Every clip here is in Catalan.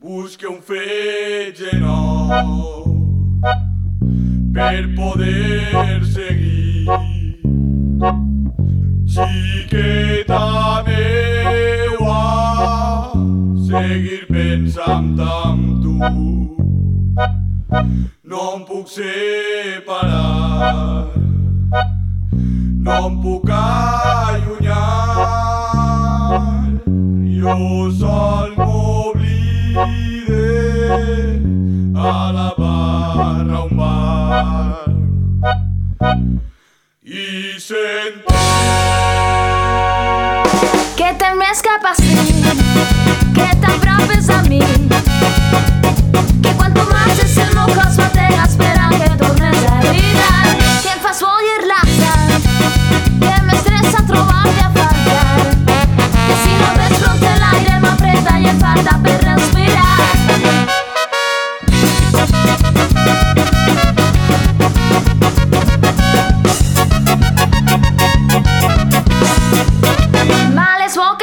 Busque un fetge nou per poder seguir. Xiqueta meua, seguir pensant amb tu. No em puc separar, no em puc allunyar. alabar a un mar e sentir que tem me escapas, que tem apropes a mí.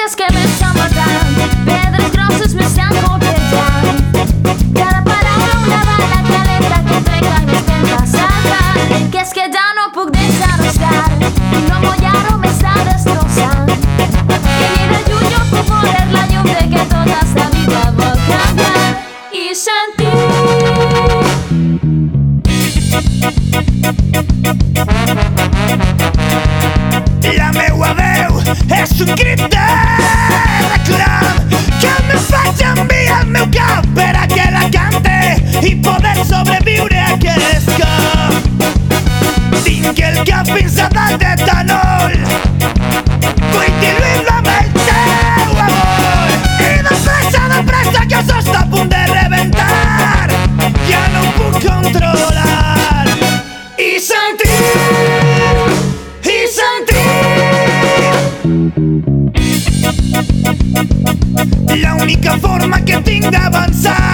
Boques que m'estan matant, pedres grosses m'estan colpejant. Cada paraula una bala calenta que trenca i m'estem passant. Que és que ja no puc deixar no mullar-ho m'està destrossant. Que ni de lluny jo puc veure la llum de que tota esta vida vol canviar i sentir. La meua veu és un crit L'única forma que tinc d'avançar